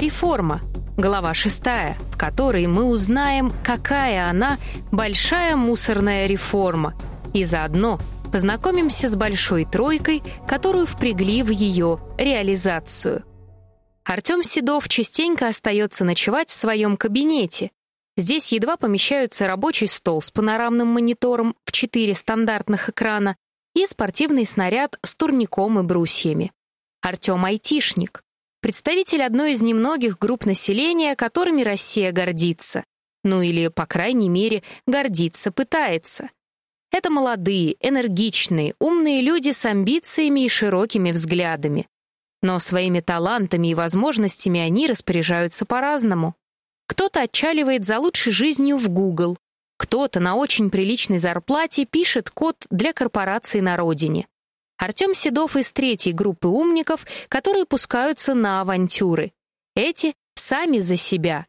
Реформа. Глава 6, в которой мы узнаем, какая она большая мусорная реформа, и заодно познакомимся с большой тройкой, которую впрягли в ее реализацию. Артем Седов частенько остается ночевать в своем кабинете. Здесь едва помещаются рабочий стол с панорамным монитором в четыре стандартных экрана и спортивный снаряд с турником и брусьями. Артем айтишник, представитель одной из немногих групп населения, которыми Россия гордится. Ну или, по крайней мере, гордиться пытается. Это молодые, энергичные, умные люди с амбициями и широкими взглядами. Но своими талантами и возможностями они распоряжаются по-разному. Кто-то отчаливает за лучшей жизнью в Google, кто-то на очень приличной зарплате пишет код для корпорации на родине. Артем Седов из третьей группы умников, которые пускаются на авантюры. Эти сами за себя.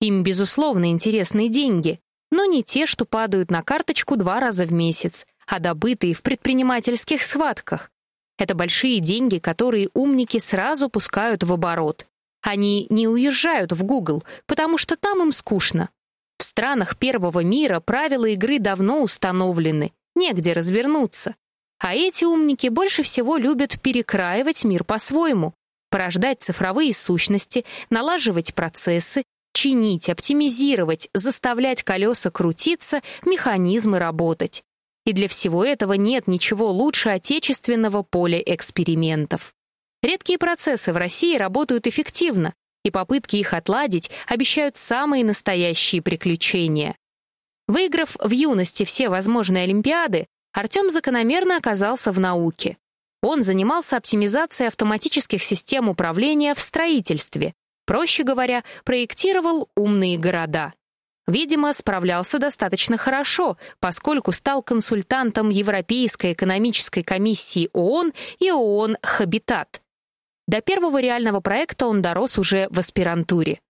Им, безусловно, интересны деньги, но не те, что падают на карточку два раза в месяц, а добытые в предпринимательских схватках. Это большие деньги, которые умники сразу пускают в оборот. Они не уезжают в Google, потому что там им скучно. В странах первого мира правила игры давно установлены, негде развернуться. А эти умники больше всего любят перекраивать мир по-своему, порождать цифровые сущности, налаживать процессы, чинить, оптимизировать, заставлять колеса крутиться, механизмы работать. И для всего этого нет ничего лучше отечественного поля экспериментов. Редкие процессы в России работают эффективно, и попытки их отладить обещают самые настоящие приключения. Выиграв в юности все возможные олимпиады, Артем закономерно оказался в науке. Он занимался оптимизацией автоматических систем управления в строительстве, проще говоря, проектировал умные города. Видимо, справлялся достаточно хорошо, поскольку стал консультантом Европейской экономической комиссии ООН и ООН «Хабитат». До первого реального проекта он дорос уже в аспирантуре.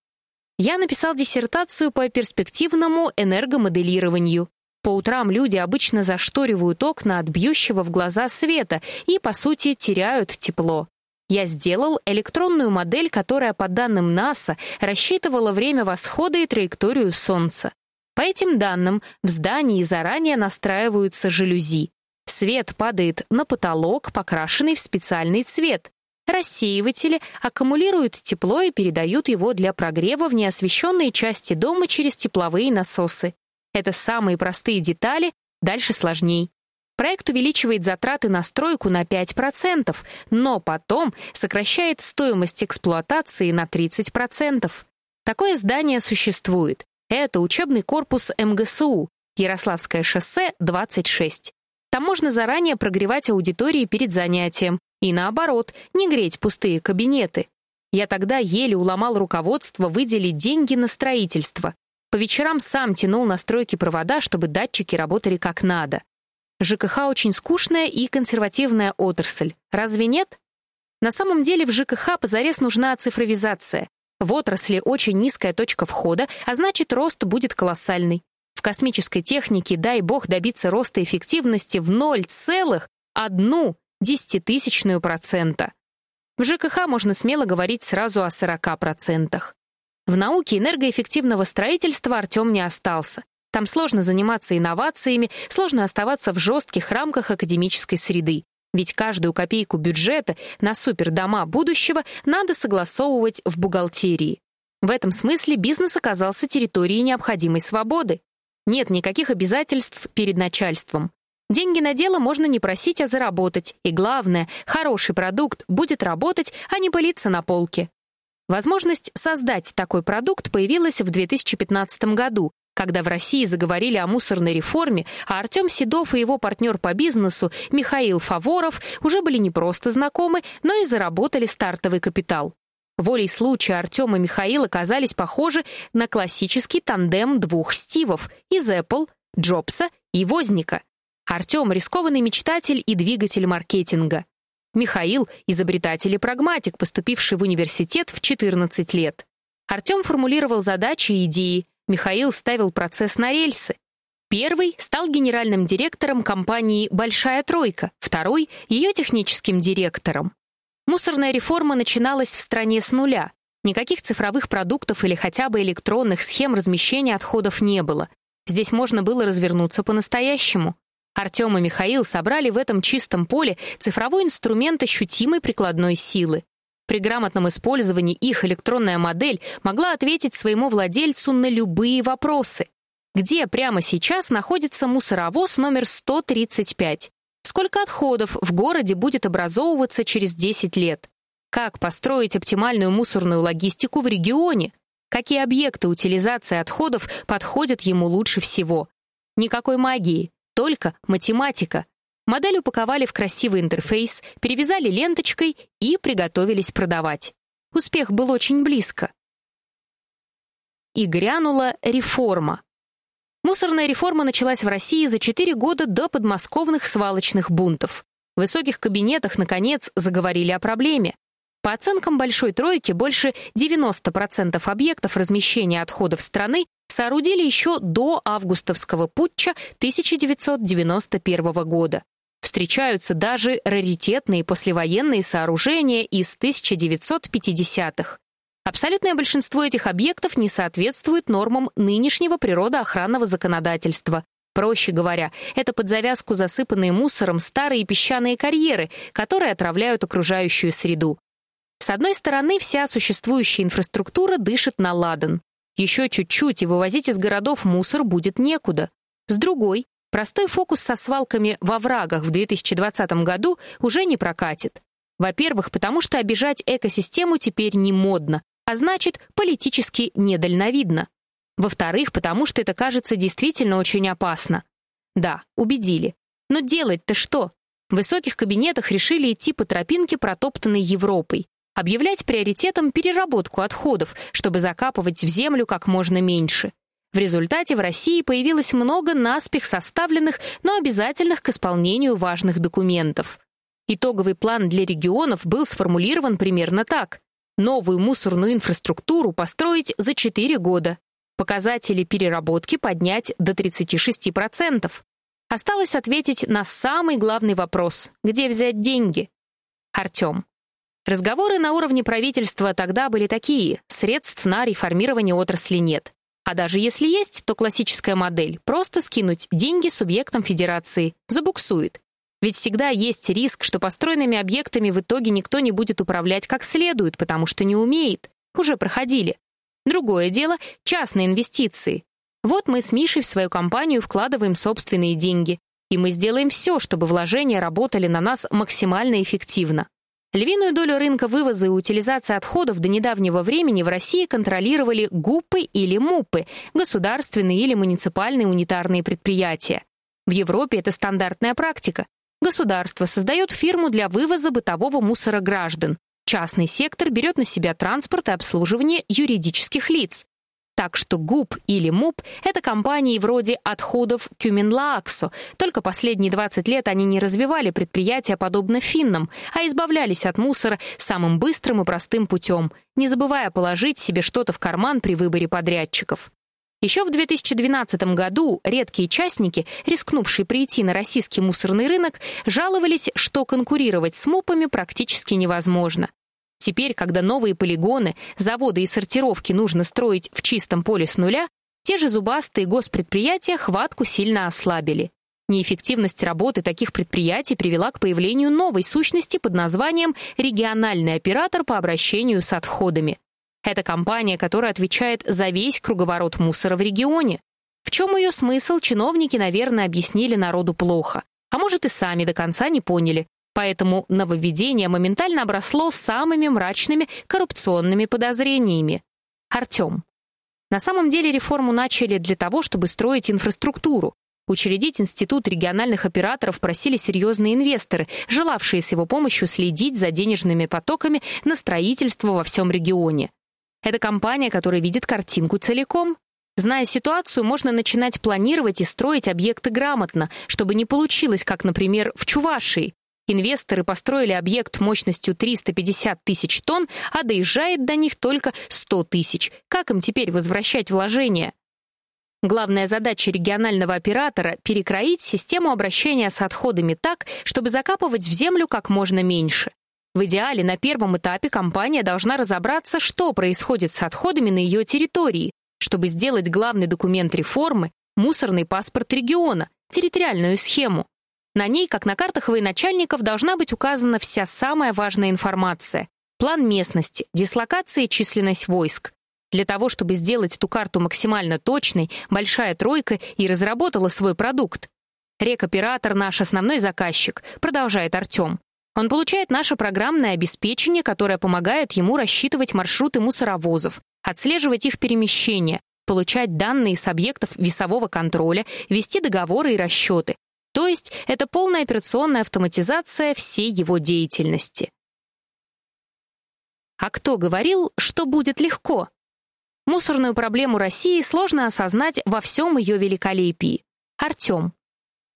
Я написал диссертацию по перспективному энергомоделированию. По утрам люди обычно зашторивают окна от бьющего в глаза света и, по сути, теряют тепло. Я сделал электронную модель, которая, по данным НАСА, рассчитывала время восхода и траекторию Солнца. По этим данным, в здании заранее настраиваются жалюзи. Свет падает на потолок, покрашенный в специальный цвет. Рассеиватели аккумулируют тепло и передают его для прогрева в неосвещенные части дома через тепловые насосы. Это самые простые детали, дальше сложней. Проект увеличивает затраты на стройку на 5%, но потом сокращает стоимость эксплуатации на 30%. Такое здание существует. Это учебный корпус МГСУ, Ярославское шоссе, 26. Там можно заранее прогревать аудитории перед занятием и, наоборот, не греть пустые кабинеты. Я тогда еле уломал руководство выделить деньги на строительство. По вечерам сам тянул настройки провода, чтобы датчики работали как надо. ЖКХ очень скучная и консервативная отрасль. Разве нет? На самом деле в ЖКХ позарез нужна цифровизация. В отрасли очень низкая точка входа, а значит, рост будет колоссальный. В космической технике, дай бог, добиться роста эффективности в 0,1 десятитысячную процента. В ЖКХ можно смело говорить сразу о 40%. В науке энергоэффективного строительства Артем не остался. Там сложно заниматься инновациями, сложно оставаться в жестких рамках академической среды. Ведь каждую копейку бюджета на супердома будущего надо согласовывать в бухгалтерии. В этом смысле бизнес оказался территорией необходимой свободы. Нет никаких обязательств перед начальством. Деньги на дело можно не просить, а заработать. И главное, хороший продукт будет работать, а не пылиться на полке. Возможность создать такой продукт появилась в 2015 году, когда в России заговорили о мусорной реформе, а Артем Седов и его партнер по бизнесу Михаил Фаворов уже были не просто знакомы, но и заработали стартовый капитал. Волей случая Артем и Михаил оказались похожи на классический тандем двух Стивов из Apple, Джобса и Возника. Артем — рискованный мечтатель и двигатель маркетинга. Михаил — изобретатель и прагматик, поступивший в университет в 14 лет. Артем формулировал задачи и идеи, Михаил ставил процесс на рельсы. Первый стал генеральным директором компании «Большая тройка», второй — ее техническим директором. Мусорная реформа начиналась в стране с нуля. Никаких цифровых продуктов или хотя бы электронных схем размещения отходов не было. Здесь можно было развернуться по-настоящему. Артем и Михаил собрали в этом чистом поле цифровой инструмент ощутимой прикладной силы. При грамотном использовании их электронная модель могла ответить своему владельцу на любые вопросы. Где прямо сейчас находится мусоровоз номер 135? Сколько отходов в городе будет образовываться через 10 лет? Как построить оптимальную мусорную логистику в регионе? Какие объекты утилизации отходов подходят ему лучше всего? Никакой магии, только математика. Модель упаковали в красивый интерфейс, перевязали ленточкой и приготовились продавать. Успех был очень близко. И грянула реформа. Мусорная реформа началась в России за 4 года до подмосковных свалочных бунтов. В высоких кабинетах, наконец, заговорили о проблеме. По оценкам «Большой тройки», больше 90% объектов размещения отходов страны соорудили еще до августовского путча 1991 года. Встречаются даже раритетные послевоенные сооружения из 1950-х. Абсолютное большинство этих объектов не соответствует нормам нынешнего природоохранного законодательства. Проще говоря, это под завязку засыпанные мусором старые песчаные карьеры, которые отравляют окружающую среду. С одной стороны, вся существующая инфраструктура дышит на ладан. Еще чуть-чуть, и вывозить из городов мусор будет некуда. С другой, простой фокус со свалками во врагах в 2020 году уже не прокатит. Во-первых, потому что обижать экосистему теперь не модно, а значит, политически недальновидно. Во-вторых, потому что это кажется действительно очень опасно. Да, убедили. Но делать-то что? В высоких кабинетах решили идти по тропинке, протоптанной Европой. Объявлять приоритетом переработку отходов, чтобы закапывать в землю как можно меньше. В результате в России появилось много наспех составленных, но обязательных к исполнению важных документов. Итоговый план для регионов был сформулирован примерно так. Новую мусорную инфраструктуру построить за 4 года. Показатели переработки поднять до 36%. Осталось ответить на самый главный вопрос — где взять деньги? Артем. Разговоры на уровне правительства тогда были такие, средств на реформирование отрасли нет. А даже если есть, то классическая модель — просто скинуть деньги субъектам федерации, забуксует. Ведь всегда есть риск, что построенными объектами в итоге никто не будет управлять как следует, потому что не умеет. Уже проходили. Другое дело — частные инвестиции. Вот мы с Мишей в свою компанию вкладываем собственные деньги, и мы сделаем все, чтобы вложения работали на нас максимально эффективно. Львиную долю рынка вывоза и утилизации отходов до недавнего времени в России контролировали ГУПы или МУПы, государственные или муниципальные унитарные предприятия. В Европе это стандартная практика. Государство создает фирму для вывоза бытового мусора граждан. Частный сектор берет на себя транспорт и обслуживание юридических лиц. Так что ГУП или МУП — это компании вроде отходов Кюменлааксо, только последние 20 лет они не развивали предприятия подобно финнам, а избавлялись от мусора самым быстрым и простым путем, не забывая положить себе что-то в карман при выборе подрядчиков. Еще в 2012 году редкие частники, рискнувшие прийти на российский мусорный рынок, жаловались, что конкурировать с МОПами практически невозможно. Теперь, когда новые полигоны, заводы и сортировки нужно строить в чистом поле с нуля, те же зубастые госпредприятия хватку сильно ослабили. Неэффективность работы таких предприятий привела к появлению новой сущности под названием «региональный оператор по обращению с отходами». Это компания, которая отвечает за весь круговорот мусора в регионе. В чем ее смысл, чиновники, наверное, объяснили народу плохо. А может, и сами до конца не поняли. Поэтому нововведение моментально обросло самыми мрачными коррупционными подозрениями. Артем. На самом деле реформу начали для того, чтобы строить инфраструктуру. Учредить институт региональных операторов просили серьезные инвесторы, желавшие с его помощью следить за денежными потоками на строительство во всем регионе. Это компания, которая видит картинку целиком. Зная ситуацию, можно начинать планировать и строить объекты грамотно, чтобы не получилось, как, например, в Чувашии. Инвесторы построили объект мощностью 350 тысяч тонн, а доезжает до них только 100 тысяч. Как им теперь возвращать вложения? Главная задача регионального оператора — перекроить систему обращения с отходами так, чтобы закапывать в землю как можно меньше. В идеале на первом этапе компания должна разобраться, что происходит с отходами на ее территории, чтобы сделать главный документ реформы — мусорный паспорт региона, территориальную схему. На ней, как на картах военачальников, должна быть указана вся самая важная информация. План местности, дислокация численность войск. Для того, чтобы сделать эту карту максимально точной, Большая Тройка и разработала свой продукт. Рекоператор — наш основной заказчик, продолжает Артем. Он получает наше программное обеспечение, которое помогает ему рассчитывать маршруты мусоровозов, отслеживать их перемещение, получать данные с объектов весового контроля, вести договоры и расчеты. То есть это полная операционная автоматизация всей его деятельности. А кто говорил, что будет легко? Мусорную проблему России сложно осознать во всем ее великолепии. Артем.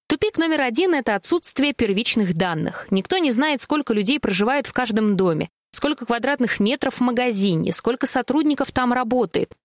Тупик номер один — это отсутствие первичных данных. Никто не знает, сколько людей проживает в каждом доме, сколько квадратных метров в магазине, сколько сотрудников там работает.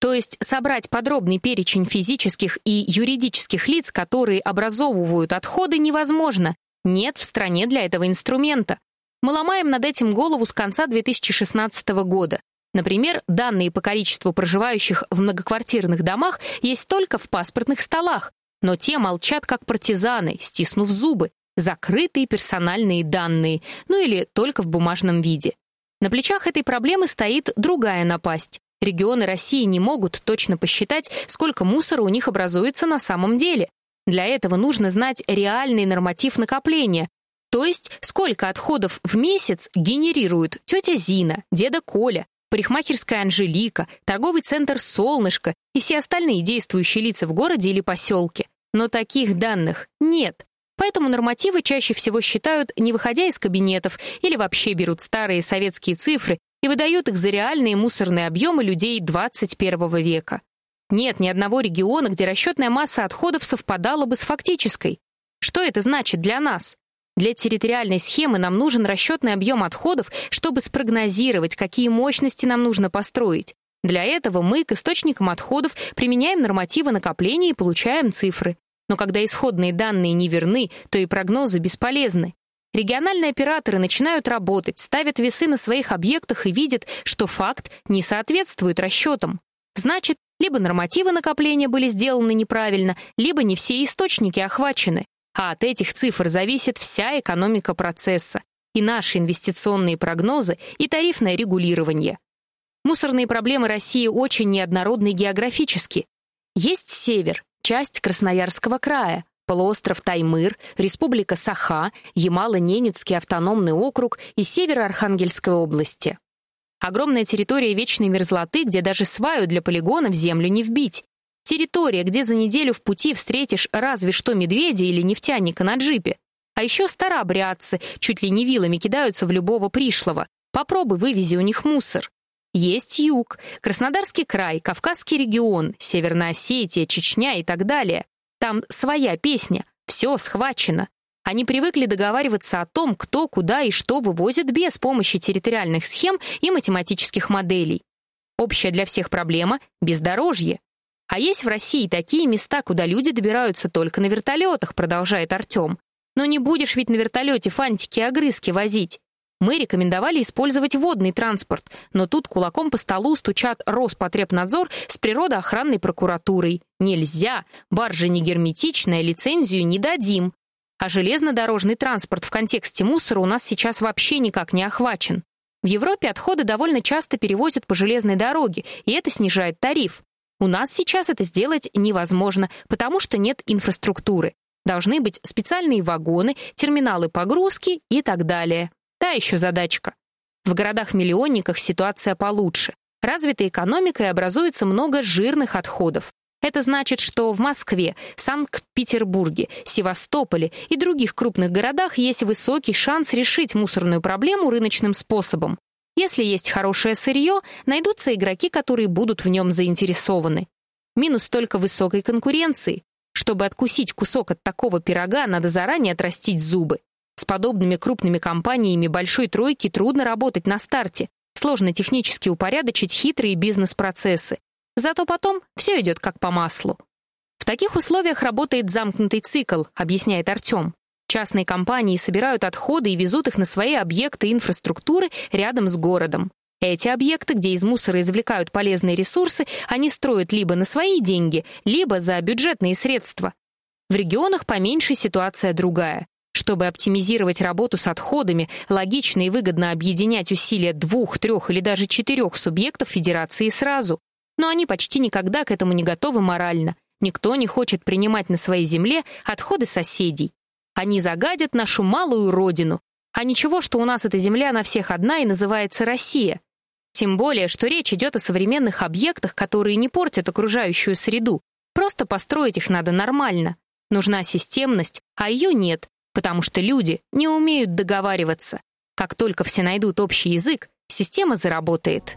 То есть собрать подробный перечень физических и юридических лиц, которые образовывают отходы, невозможно. Нет в стране для этого инструмента. Мы ломаем над этим голову с конца 2016 года. Например, данные по количеству проживающих в многоквартирных домах есть только в паспортных столах, но те молчат как партизаны, стиснув зубы, закрытые персональные данные, ну или только в бумажном виде. На плечах этой проблемы стоит другая напасть. Регионы России не могут точно посчитать, сколько мусора у них образуется на самом деле. Для этого нужно знать реальный норматив накопления, то есть сколько отходов в месяц генерируют тетя Зина, деда Коля, парикмахерская Анжелика, торговый центр «Солнышко» и все остальные действующие лица в городе или поселке. Но таких данных нет. Поэтому нормативы чаще всего считают, не выходя из кабинетов, или вообще берут старые советские цифры и выдают их за реальные мусорные объемы людей 21 века. Нет ни одного региона, где расчетная масса отходов совпадала бы с фактической. Что это значит для нас? Для территориальной схемы нам нужен расчетный объем отходов, чтобы спрогнозировать, какие мощности нам нужно построить. Для этого мы к источникам отходов применяем нормативы накопления и получаем цифры. Но когда исходные данные не верны, то и прогнозы бесполезны. Региональные операторы начинают работать, ставят весы на своих объектах и видят, что факт не соответствует расчетам. Значит, либо нормативы накопления были сделаны неправильно, либо не все источники охвачены. А от этих цифр зависит вся экономика процесса, и наши инвестиционные прогнозы, и тарифное регулирование. Мусорные проблемы России очень неоднородны географически. Есть север, часть Красноярского края, полуостров Таймыр, республика Саха, Ямало-Ненецкий автономный округ и северо-Архангельской области. Огромная территория вечной мерзлоты, где даже сваю для полигона в землю не вбить. Территория, где за неделю в пути встретишь разве что медведя или нефтяника на джипе. А еще старобрядцы чуть ли не вилами кидаются в любого пришлого. Попробуй вывези у них мусор. Есть юг, Краснодарский край, Кавказский регион, Северная Осетия, Чечня и так далее. Там своя песня, все схвачено. Они привыкли договариваться о том, кто, куда и что вывозит без помощи территориальных схем и математических моделей. Общая для всех проблема — бездорожье. А есть в России такие места, куда люди добираются только на вертолетах, продолжает Артем. Но не будешь ведь на вертолете фантики и огрызки возить. Мы рекомендовали использовать водный транспорт, но тут кулаком по столу стучат Роспотребнадзор с природоохранной прокуратурой. Нельзя, баржа не герметичная, лицензию не дадим. А железнодорожный транспорт в контексте мусора у нас сейчас вообще никак не охвачен. В Европе отходы довольно часто перевозят по железной дороге, и это снижает тариф. У нас сейчас это сделать невозможно, потому что нет инфраструктуры. Должны быть специальные вагоны, терминалы погрузки и так далее. Та еще задачка. В городах-миллионниках ситуация получше. Развитой экономикой образуется много жирных отходов. Это значит, что в Москве, Санкт-Петербурге, Севастополе и других крупных городах есть высокий шанс решить мусорную проблему рыночным способом. Если есть хорошее сырье, найдутся игроки, которые будут в нем заинтересованы. Минус только высокой конкуренции. Чтобы откусить кусок от такого пирога, надо заранее отрастить зубы. С подобными крупными компаниями большой тройки трудно работать на старте. Сложно технически упорядочить хитрые бизнес-процессы. Зато потом все идет как по маслу. В таких условиях работает замкнутый цикл, объясняет Артем. Частные компании собирают отходы и везут их на свои объекты инфраструктуры рядом с городом. Эти объекты, где из мусора извлекают полезные ресурсы, они строят либо на свои деньги, либо за бюджетные средства. В регионах поменьше ситуация другая. Чтобы оптимизировать работу с отходами, логично и выгодно объединять усилия двух, трех или даже четырех субъектов федерации сразу. Но они почти никогда к этому не готовы морально. Никто не хочет принимать на своей земле отходы соседей. Они загадят нашу малую родину. А ничего, что у нас эта земля на всех одна и называется Россия. Тем более, что речь идет о современных объектах, которые не портят окружающую среду. Просто построить их надо нормально. Нужна системность, а ее нет, потому что люди не умеют договариваться. Как только все найдут общий язык, система заработает.